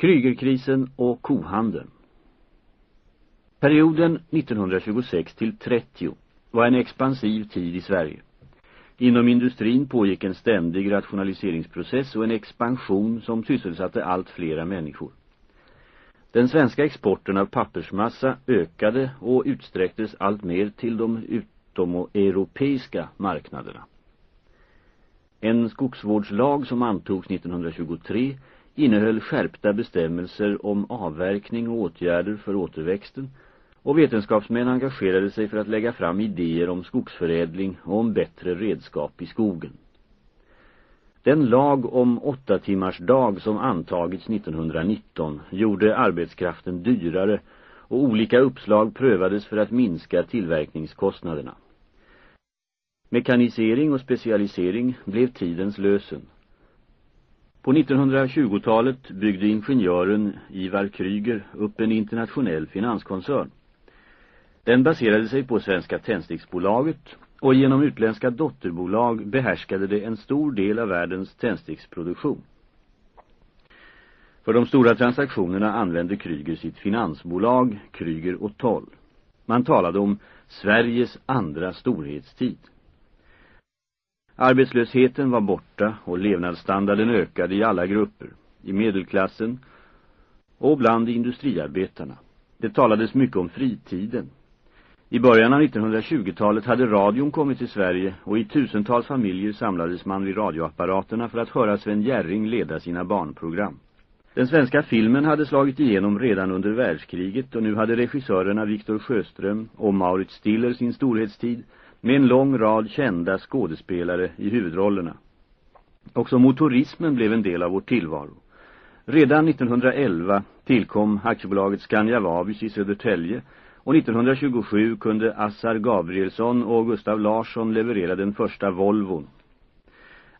Krygerkrisen och kohandeln. Perioden 1926 till 30 var en expansiv tid i Sverige. Inom industrin pågick en ständig rationaliseringsprocess och en expansion som sysselsatte allt flera människor. Den svenska exporten av pappersmassa ökade och utsträcktes allt mer till de utomeuropeiska marknaderna. En skogsvårdslag som antogs 1923 innehöll skärpta bestämmelser om avverkning och åtgärder för återväxten och vetenskapsmän engagerade sig för att lägga fram idéer om skogsförädling och om bättre redskap i skogen. Den lag om åtta timmars dag som antagits 1919 gjorde arbetskraften dyrare och olika uppslag prövades för att minska tillverkningskostnaderna. Mekanisering och specialisering blev tidens lösen. På 1920-talet byggde ingenjören Ivar Kryger upp en internationell finanskoncern. Den baserade sig på Svenska Tändsticksbolaget och genom utländska dotterbolag behärskade det en stor del av världens tändsticksproduktion. För de stora transaktionerna använde Kryger sitt finansbolag, Kryger och Toll. Man talade om Sveriges andra storhetstid. Arbetslösheten var borta och levnadsstandarden ökade i alla grupper, i medelklassen och bland industriarbetarna. Det talades mycket om fritiden. I början av 1920-talet hade radion kommit till Sverige och i tusentals familjer samlades man vid radioapparaterna för att höra Sven Jerring leda sina barnprogram. Den svenska filmen hade slagit igenom redan under världskriget och nu hade regissörerna Viktor Sjöström och Maurits Stiller sin storhetstid med en lång rad kända skådespelare i huvudrollerna. Också motorismen blev en del av vår tillvaro. Redan 1911 tillkom aktiebolaget Scania Vabis i Södertälje och 1927 kunde Assar Gabrielsson och Gustav Larsson leverera den första Volvon.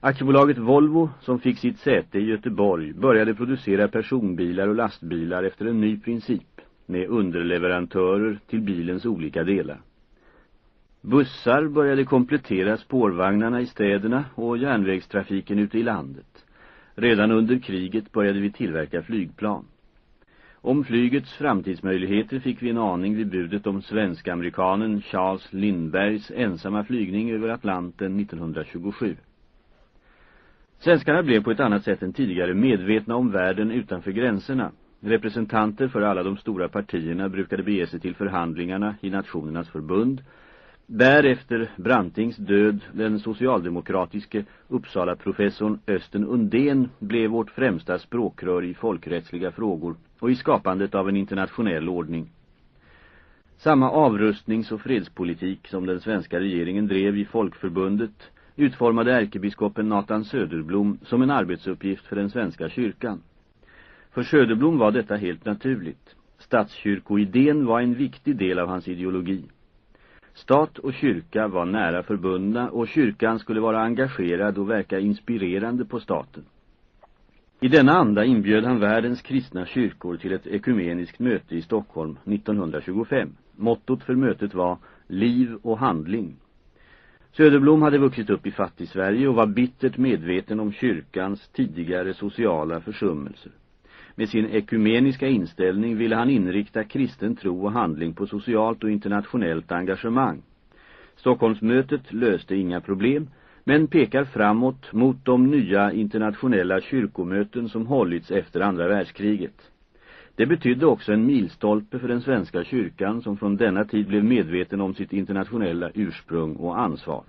Aktiebolaget Volvo, som fick sitt säte i Göteborg, började producera personbilar och lastbilar efter en ny princip, med underleverantörer till bilens olika delar. Bussar började komplettera spårvagnarna i städerna och järnvägstrafiken ute i landet. Redan under kriget började vi tillverka flygplan. Om flygets framtidsmöjligheter fick vi en aning vid budet om svensk-amerikanen Charles Lindbergs ensamma flygning över Atlanten 1927. Svenskarna blev på ett annat sätt än tidigare medvetna om världen utanför gränserna. Representanter för alla de stora partierna brukade bege sig till förhandlingarna i Nationernas förbund Därefter Brantings död, den socialdemokratiske Uppsala-professorn Östen Undén blev vårt främsta språkrör i folkrättsliga frågor och i skapandet av en internationell ordning. Samma avrustnings- och fredspolitik som den svenska regeringen drev i Folkförbundet utformade ärkebiskopen Nathan Söderblom som en arbetsuppgift för den svenska kyrkan. För Söderblom var detta helt naturligt. Statskyrkoidén var en viktig del av hans ideologi. Stat och kyrka var nära förbundna och kyrkan skulle vara engagerad och verka inspirerande på staten. I denna anda inbjöd han världens kristna kyrkor till ett ekumeniskt möte i Stockholm 1925. Mottot för mötet var liv och handling. Söderblom hade vuxit upp i fattig Sverige och var bittert medveten om kyrkans tidigare sociala försummelser. Med sin ekumeniska inställning ville han inrikta kristen tro och handling på socialt och internationellt engagemang. Stockholmsmötet löste inga problem, men pekar framåt mot de nya internationella kyrkomöten som hållits efter andra världskriget. Det betydde också en milstolpe för den svenska kyrkan som från denna tid blev medveten om sitt internationella ursprung och ansvar.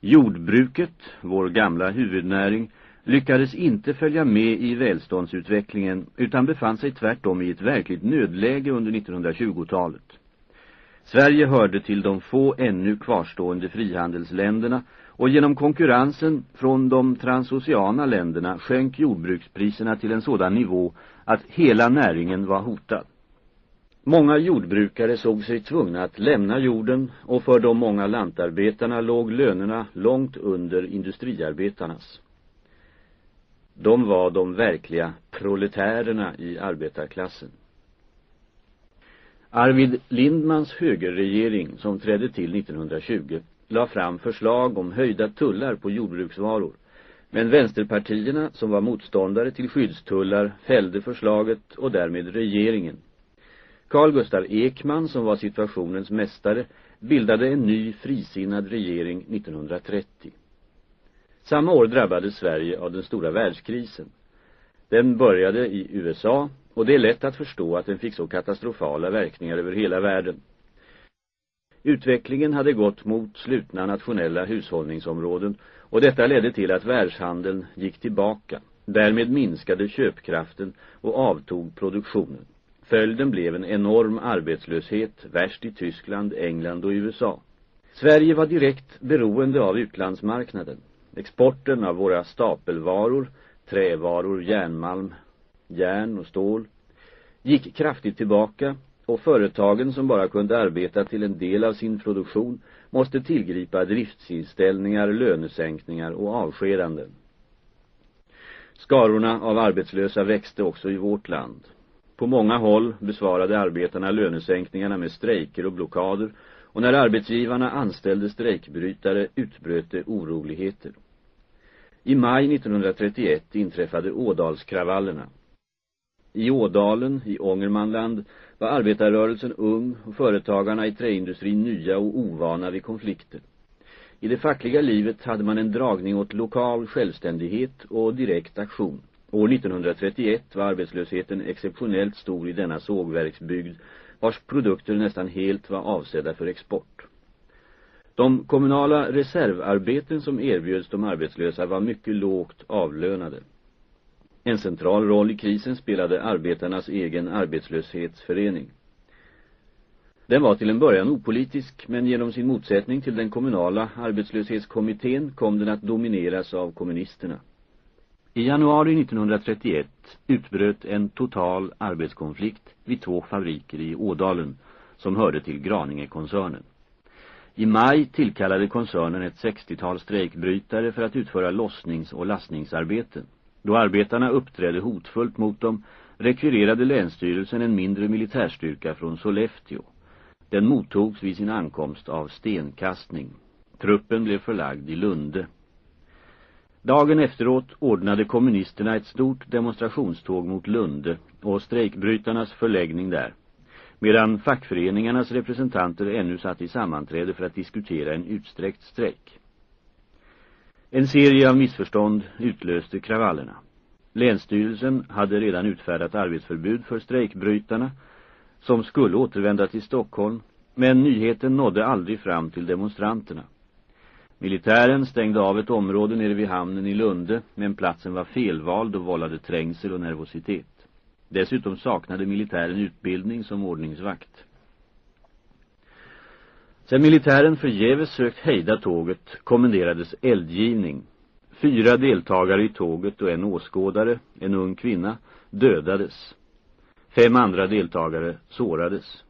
Jordbruket, vår gamla huvudnäring, lyckades inte följa med i välståndsutvecklingen utan befann sig tvärtom i ett verkligt nödläge under 1920-talet. Sverige hörde till de få ännu kvarstående frihandelsländerna och genom konkurrensen från de transoceana länderna sjönk jordbrukspriserna till en sådan nivå att hela näringen var hotad. Många jordbrukare såg sig tvungna att lämna jorden och för de många lantarbetarna låg lönerna långt under industriarbetarnas. De var de verkliga proletärerna i arbetarklassen. Arvid Lindmans högerregering som trädde till 1920 la fram förslag om höjda tullar på jordbruksvaror, Men vänsterpartierna som var motståndare till skyddstullar fällde förslaget och därmed regeringen. Carl Gustav Ekman som var situationens mästare bildade en ny frisinnad regering 1930. Samma år drabbades Sverige av den stora världskrisen. Den började i USA och det är lätt att förstå att den fick så katastrofala verkningar över hela världen. Utvecklingen hade gått mot slutna nationella hushållningsområden och detta ledde till att världshandeln gick tillbaka. Därmed minskade köpkraften och avtog produktionen. Följden blev en enorm arbetslöshet, värst i Tyskland, England och USA. Sverige var direkt beroende av utlandsmarknaden. Exporten av våra stapelvaror, trävaror, järnmalm, järn och stål, gick kraftigt tillbaka och företagen som bara kunde arbeta till en del av sin produktion måste tillgripa driftsinställningar, lönesänkningar och avskedanden. Skarorna av arbetslösa växte också i vårt land. På många håll besvarade arbetarna lönesänkningarna med strejker och blockader och när arbetsgivarna anställde strejkbrytare utbröt det oroligheter. I maj 1931 inträffade Ådalskravallerna. I Ådalen, i Ångermanland, var arbetarrörelsen ung och företagarna i träindustrin nya och ovana vid konflikter. I det fackliga livet hade man en dragning åt lokal självständighet och direkt aktion. År 1931 var arbetslösheten exceptionellt stor i denna sågverksbygd vars produkter nästan helt var avsedda för export. De kommunala reservarbeten som erbjöds de arbetslösa var mycket lågt avlönade. En central roll i krisen spelade arbetarnas egen arbetslöshetsförening. Den var till en början opolitisk, men genom sin motsättning till den kommunala arbetslöshetskommittén kom den att domineras av kommunisterna. I januari 1931 utbröt en total arbetskonflikt vid två fabriker i Ådalen som hörde till Graningekoncernen. I maj tillkallade koncernen ett 60-tal strejkbrytare för att utföra lossnings- och lastningsarbeten. Då arbetarna uppträdde hotfullt mot dem rekvirerade länsstyrelsen en mindre militärstyrka från Sollefteå. Den mottogs vid sin ankomst av stenkastning. Truppen blev förlagd i Lunde. Dagen efteråt ordnade kommunisterna ett stort demonstrationståg mot Lunde och strejkbrytarnas förläggning där, medan fackföreningarnas representanter ännu satt i sammanträde för att diskutera en utsträckt strejk. En serie av missförstånd utlöste kravallerna. Länsstyrelsen hade redan utfärdat arbetsförbud för strejkbrytarna som skulle återvända till Stockholm, men nyheten nådde aldrig fram till demonstranterna. Militären stängde av ett område nere vid hamnen i Lunde, men platsen var felvald och vållade trängsel och nervositet. Dessutom saknade militären utbildning som ordningsvakt. Sen militären förgäves sökt hejda tåget kommenderades eldgivning. Fyra deltagare i tåget och en åskådare, en ung kvinna, dödades. Fem andra deltagare sårades.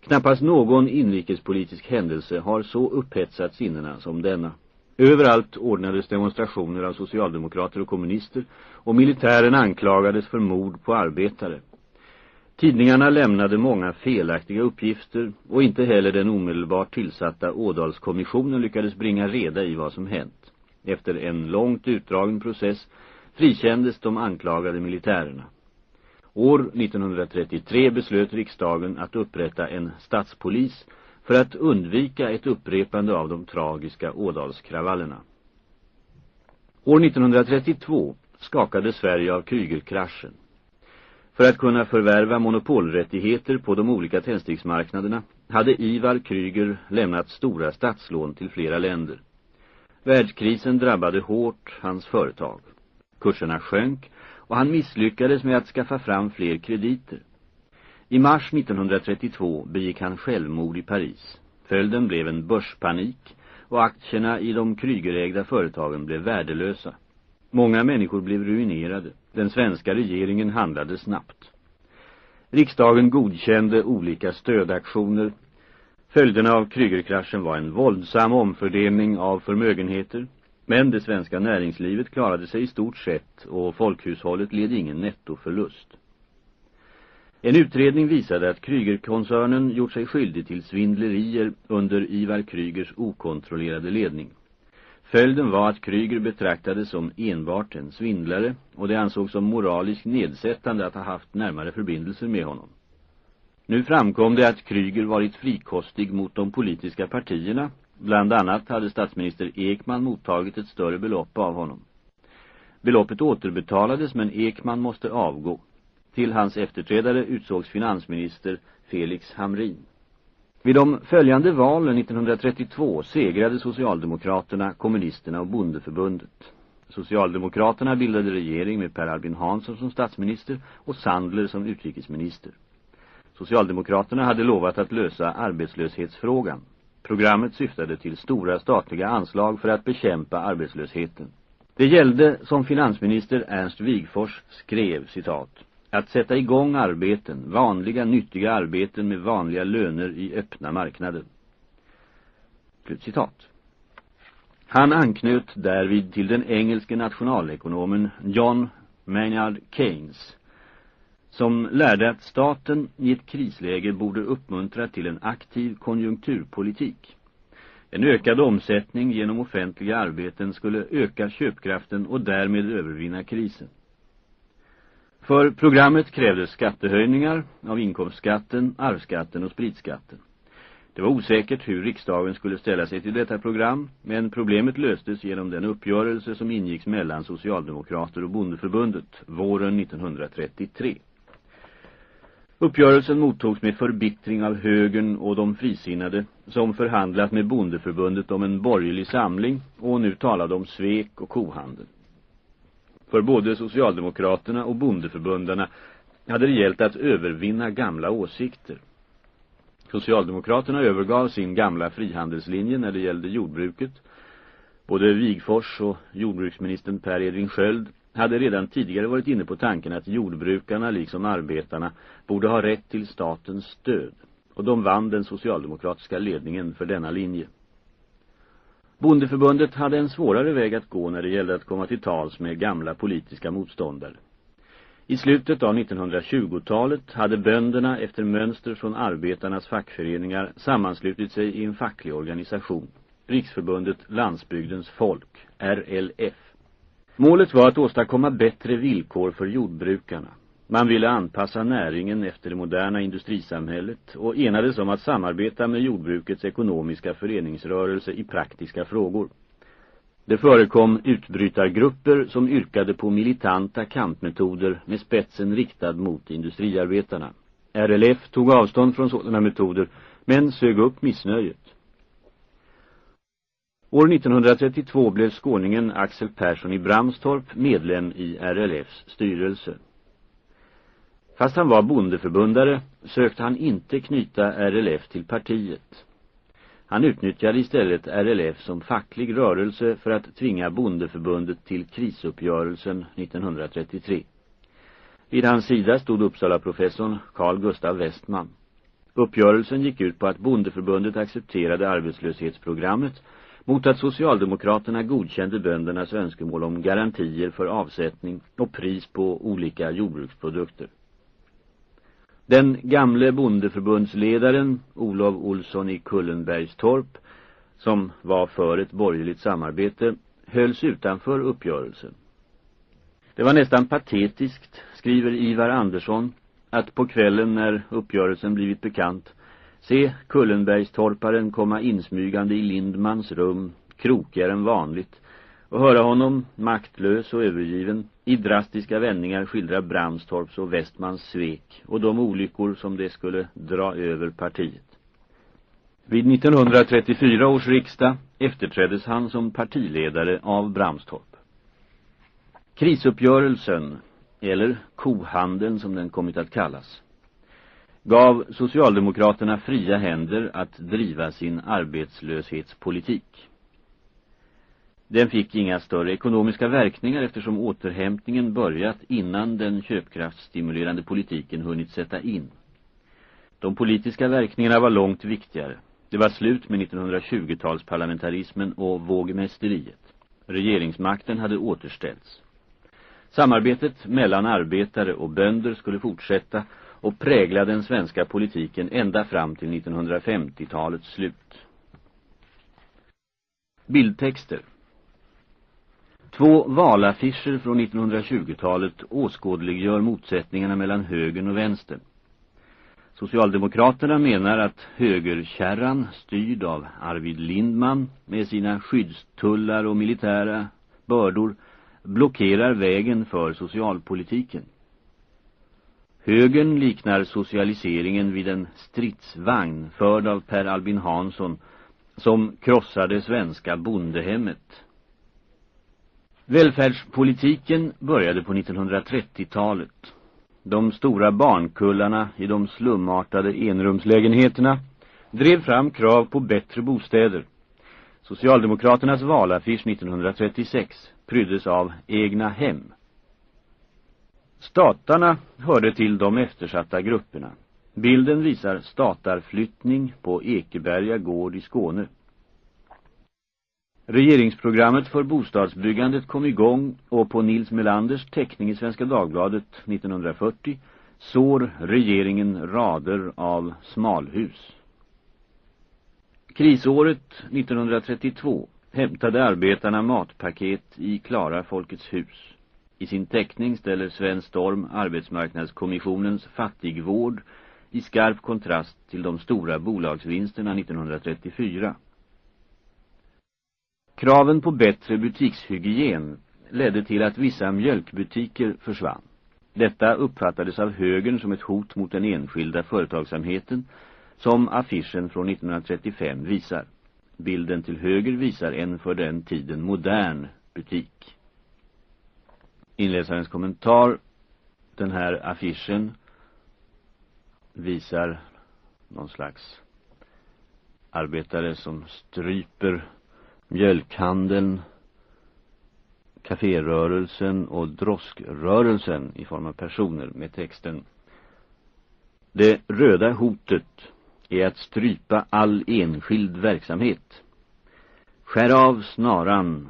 Knappast någon inrikespolitisk händelse har så upphetsat sinnena som denna. Överallt ordnades demonstrationer av socialdemokrater och kommunister och militären anklagades för mord på arbetare. Tidningarna lämnade många felaktiga uppgifter och inte heller den omedelbart tillsatta Ådalskommissionen lyckades bringa reda i vad som hänt. Efter en långt utdragen process frikändes de anklagade militärerna. År 1933 beslöt riksdagen att upprätta en statspolis för att undvika ett upprepande av de tragiska Ådalskravallerna. År 1932 skakade Sverige av Krygerkraschen. För att kunna förvärva monopolrättigheter på de olika tändsticksmarknaderna hade Ivar Kryger lämnat stora statslån till flera länder. Världskrisen drabbade hårt hans företag. Kurserna sjönk och han misslyckades med att skaffa fram fler krediter. I mars 1932 begick han självmord i Paris. Följden blev en börspanik och aktierna i de krygerägda företagen blev värdelösa. Många människor blev ruinerade. Den svenska regeringen handlade snabbt. Riksdagen godkände olika stödaktioner. Följderna av Krygerkraschen var en våldsam omfördelning av förmögenheter. Men det svenska näringslivet klarade sig i stort sett och folkhushållet led ingen nettoförlust. En utredning visade att Krygerkoncernen gjort sig skyldig till svindlerier under Ivar Krygers okontrollerade ledning. Följden var att Kryger betraktades som enbart en svindlare och det ansågs som moraliskt nedsättande att ha haft närmare förbindelser med honom. Nu framkom det att Kryger varit frikostig mot de politiska partierna. Bland annat hade statsminister Ekman mottagit ett större belopp av honom. Beloppet återbetalades men Ekman måste avgå. Till hans efterträdare utsågs finansminister Felix Hamrin. Vid de följande valen 1932 segrade Socialdemokraterna, kommunisterna och bondeförbundet. Socialdemokraterna bildade regering med Per Albin Hansson som statsminister och Sandler som utrikesminister. Socialdemokraterna hade lovat att lösa arbetslöshetsfrågan. Programmet syftade till stora statliga anslag för att bekämpa arbetslösheten. Det gällde, som finansminister Ernst Wigfors skrev, citat, att sätta igång arbeten, vanliga nyttiga arbeten med vanliga löner i öppna marknaden. Citat. Han anknöt därvid till den engelske nationalekonomen John Maynard Keynes som lärde att staten i ett krisläge borde uppmuntra till en aktiv konjunkturpolitik. En ökad omsättning genom offentliga arbeten skulle öka köpkraften och därmed övervinna krisen. För programmet krävdes skattehöjningar av inkomstskatten, arvsskatten och spritskatten. Det var osäkert hur riksdagen skulle ställa sig till detta program, men problemet löstes genom den uppgörelse som ingicks mellan Socialdemokrater och Bondeförbundet våren 1933. Uppgörelsen mottogs med förbittring av högern och de frisinnade som förhandlat med Bondeförbundet om en borgerlig samling och nu talade om svek och kohandel. För både Socialdemokraterna och Bondeförbundarna hade det gällt att övervinna gamla åsikter. Socialdemokraterna övergav sin gamla frihandelslinje när det gällde jordbruket. Både Vigfors och jordbruksministern Per Edvin Sköld hade redan tidigare varit inne på tanken att jordbrukarna liksom arbetarna borde ha rätt till statens stöd och de vann den socialdemokratiska ledningen för denna linje. Bondeförbundet hade en svårare väg att gå när det gällde att komma till tals med gamla politiska motståndare. I slutet av 1920-talet hade bönderna efter mönster från arbetarnas fackföreningar sammanslutit sig i en facklig organisation, Riksförbundet Landsbygdens folk, RLF. Målet var att åstadkomma bättre villkor för jordbrukarna. Man ville anpassa näringen efter det moderna industrisamhället och enades om att samarbeta med jordbrukets ekonomiska föreningsrörelse i praktiska frågor. Det förekom utbrytargrupper som yrkade på militanta kampmetoder med spetsen riktad mot industriarbetarna. RLF tog avstånd från sådana metoder men sög upp missnöjet. År 1932 blev skåningen Axel Persson i Bramstorp medlem i RLFs styrelse. Fast han var bondeförbundare sökte han inte knyta RLF till partiet. Han utnyttjade istället RLF som facklig rörelse för att tvinga bondeförbundet till krisuppgörelsen 1933. Vid hans sida stod Uppsala-professorn Carl Gustav Westman. Uppgörelsen gick ut på att bondeförbundet accepterade arbetslöshetsprogrammet mot att Socialdemokraterna godkände böndernas önskemål om garantier för avsättning och pris på olika jordbruksprodukter. Den gamle bondeförbundsledaren Olof Olsson i Kullenbergstorp, som var för ett borgerligt samarbete, hölls utanför uppgörelsen. Det var nästan patetiskt, skriver Ivar Andersson, att på kvällen när uppgörelsen blivit bekant Se Kullenbergstorparen komma insmygande i Lindmans rum, krokigare än vanligt, och höra honom, maktlös och övergiven, i drastiska vändningar skildra Bramstorps och Västmans svek och de olyckor som det skulle dra över partiet. Vid 1934 års riksdag efterträddes han som partiledare av Bramstorp. Krisuppgörelsen, eller kohandeln som den kommit att kallas, gav Socialdemokraterna fria händer att driva sin arbetslöshetspolitik. Den fick inga större ekonomiska verkningar eftersom återhämtningen börjat innan den köpkraftsstimulerande politiken hunnit sätta in. De politiska verkningarna var långt viktigare. Det var slut med 1920-talsparlamentarismen och vågmästeriet. Regeringsmakten hade återställts. Samarbetet mellan arbetare och bönder skulle fortsätta och prägla den svenska politiken ända fram till 1950-talets slut. Bildtexter Två valaffischer från 1920-talet åskådliggör motsättningarna mellan högern och vänstern. Socialdemokraterna menar att högerkärran, styrd av Arvid Lindman med sina skyddstullar och militära bördor, blockerar vägen för socialpolitiken. Högern liknar socialiseringen vid en stridsvagn förd av Per Albin Hansson som krossade svenska bondehemmet. Välfärdspolitiken började på 1930-talet. De stora barnkullarna i de slumartade enrumslägenheterna drev fram krav på bättre bostäder. Socialdemokraternas valaffisch 1936 pryddes av egna hem. Statarna hörde till de eftersatta grupperna. Bilden visar statarflyttning på Ekeberga gård i Skåne. Regeringsprogrammet för bostadsbyggandet kom igång och på Nils Melanders teckning i Svenska Dagbladet 1940 sår regeringen rader av smalhus. Krisåret 1932 hämtade arbetarna matpaket i Klara Folkets hus. I sin teckning ställer Sven Storm arbetsmarknadskommissionens fattigvård i skarp kontrast till de stora bolagsvinsterna 1934. Kraven på bättre butikshygien ledde till att vissa mjölkbutiker försvann. Detta uppfattades av högern som ett hot mot den enskilda företagsamheten som affischen från 1935 visar. Bilden till höger visar en för den tiden modern butik. Inläsarens kommentar. Den här affischen visar någon slags arbetare som stryper mjölkhandeln, kaférörelsen och droskrörelsen i form av personer med texten Det röda hotet är att strypa all enskild verksamhet. Skär av snaran.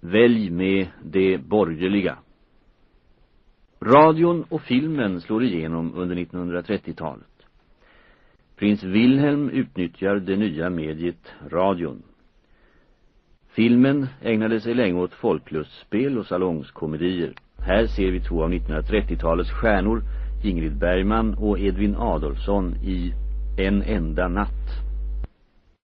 Välj med det borgerliga. Radion och filmen slår igenom under 1930-talet. Prins Wilhelm utnyttjar det nya mediet radion. Filmen ägnade sig länge åt folklustspel och salongskomedier. Här ser vi två av 1930-talets stjärnor, Ingrid Bergman och Edvin Adolfsson i En enda natt.